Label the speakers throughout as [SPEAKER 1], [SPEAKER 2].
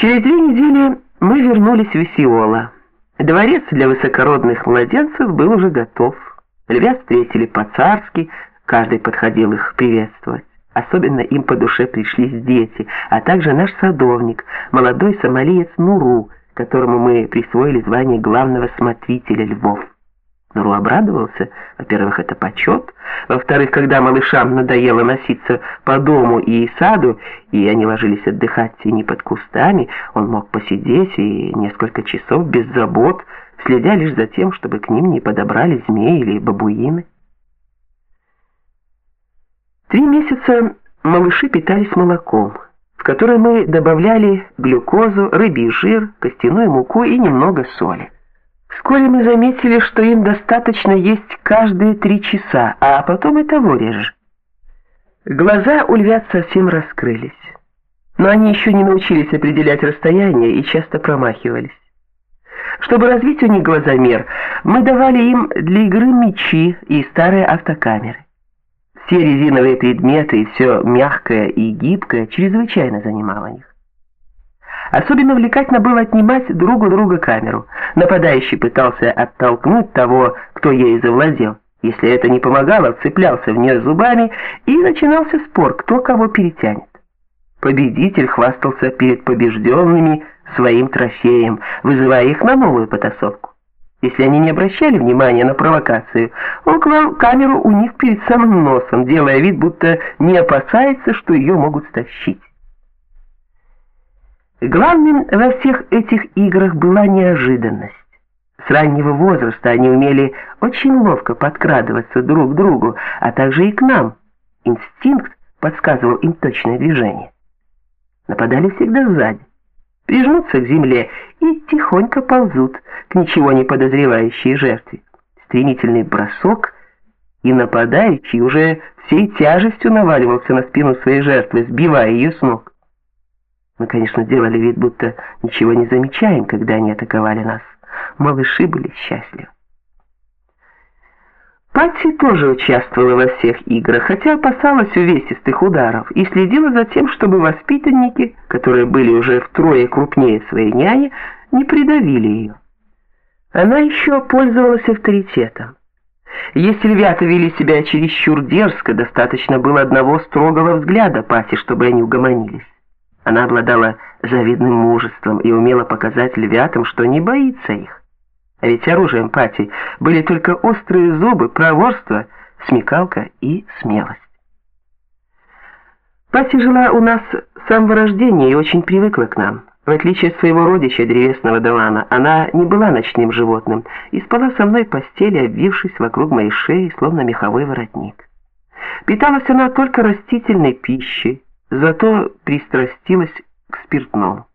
[SPEAKER 1] Через две недели мы вернулись в Исиола. Дворец для высокородных младенцев был уже готов. Львят встретили по-царски, каждый подходил их приветствовать. Особенно им по душе пришлись дети, а также наш садовник, молодой сомалиец Нуру, которому мы присвоили звание главного смотрителя львов. Нуру обрадовался. Во-первых, это почет. Во-вторых, когда малышам надоело носиться по дому и саду, и они ложились отдыхать не под кустами, он мог посидеть и несколько часов без забот, следя лишь за тем, чтобы к ним не подобрали змеи или бабуины. Три месяца малыши питались молоком, в которое мы добавляли глюкозу, рыбий жир, костяную муку и немного соли. Вскоре мы заметили, что им достаточно есть каждые три часа, а потом и того реже. Глаза у львят совсем раскрылись. Но они еще не научились определять расстояние и часто промахивались. Чтобы развить у них глазомер, мы давали им для игры мячи и старые автокамеры. Все резиновые предметы и все мягкое и гибкое чрезвычайно занимало их. Особенно увлекательно было отнимать друг у друга камеру. Нападающий пытался оттолкнуть того, кто ею завладел. Если это не помогало, вцеплялся в нее зубами, и начинался спор, кто кого перетянет. Победитель хвастался перед побежденными своим трофеем, вызывая их на новую потасовку. Если они не обращали внимания на провокацию, он клал камеру у них перед самым носом, делая вид, будто не опасается, что ее могут стащить. Главным во всех этих играх была неожиданность. С раннего возраста они умели очень ловко подкрадываться друг к другу, а также и к нам. Инстинкт подсказывал им точное движение. Нападали всегда сзади, прижмутся к земле и тихонько ползут к ничего не подозревающей жертве. Стремительный бросок, и нападающий уже всей тяжестью наваливался на спину своей жертвы, сбивая ее с ног. Мы, конечно, делали вид, будто ничего не замечаем, когда они атаковали нас. Малыши были счастливы. Патси тоже участвовала во всех играх, хотя опасалась увесистых ударов и следила за тем, чтобы воспитанники, которые были уже втрое крупнее своей няни, не придавили ее. Она еще пользовалась авторитетом. Если ребята вели себя чересчур дерзко, достаточно было одного строгого взгляда Пати, чтобы они угомонились. Она обладала завидным мужеством и умела показать львятам, что не боится их. А ведь оружием Пати были только острые зубы, проворство, смекалка и смелость. Пати жила у нас с самого рождения и очень привыкла к нам. В отличие от своего родича, древесного Далана, она не была ночным животным и спала со мной в постели, обвившись вокруг моей шеи, словно меховой воротник. Питалась она только растительной пищей, зато пристрастилась к спиртному.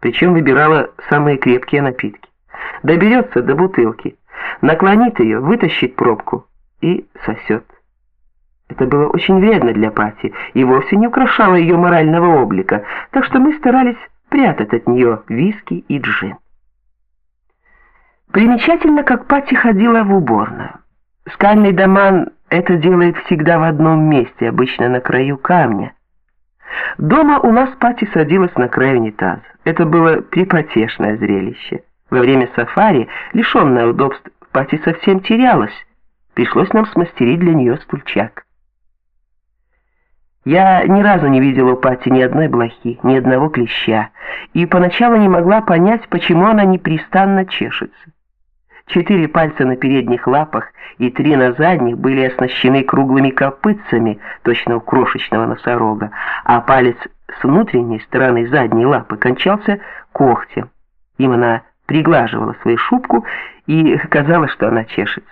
[SPEAKER 1] Причем выбирала самые крепкие напитки. Доберется до бутылки, наклонит ее, вытащит пробку и сосет. Это было очень вредно для Пати и вовсе не украшало ее морального облика, так что мы старались прятать от нее виски и джин. Примечательно, как Пати ходила в уборную. Скальный доман это делает всегда в одном месте, обычно на краю камня. Дома у нас Пати садилась на край унитаза. Это было припотешное зрелище. Во время сафари, лишенная удобств, Пати совсем терялась. Пришлось нам смастерить для нее стульчак. Я ни разу не видела у Пати ни одной блохи, ни одного клеща, и поначалу не могла понять, почему она непрестанно чешется. Четыре пальца на передних лапах и три на задних были оснащены круглыми копытцами, точно у крошечного носорога, а палец с внутренней стороны задней лапы кончался когтем. Им она приглаживала свою шубку, и казалось, что она чешется.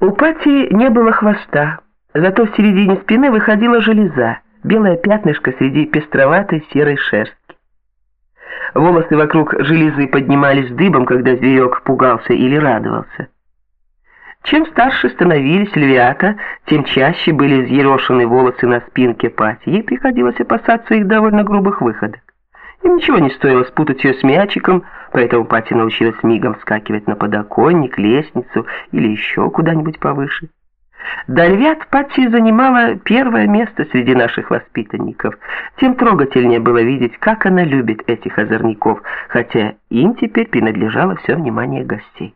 [SPEAKER 1] У Пати не было хвоста, зато в середине спины выходила железа, белое пятнышко среди пестроватой серой шерсти. Волосы вокруг железы поднимались дыбом, когда зверек пугался или радовался. Чем старше становились львята, тем чаще были взъерошены волосы на спинке пати. Ей приходилось опасаться их довольно грубых выходок. Им ничего не стоило спутать ее с мячиком, поэтому Пати научилась мигом вскакивать на подоконник, лестницу или еще куда-нибудь повыше. Дальвят Патчи занимала первое место среди наших воспитанников. Тем трогательнее было видеть, как она любит этих озорников, хотя им теперь принадлежало все внимание гостей.